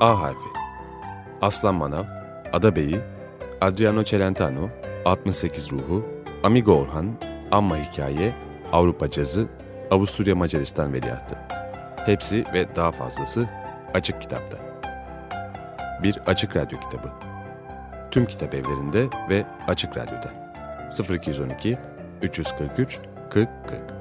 A harfi. Aslan Manav, Ada Beyi, Adriano Celentano, 68 Ruhu, Amigo Orhan, Amma Hikaye, Avrupa Cazı, Avusturya Macaristan Veliahtı. Hepsi ve daha fazlası Açık Kitap'ta. Bir Açık Radyo kitabı. Tüm kitap evlerinde ve Açık Radyo'da. 0212 343 40 40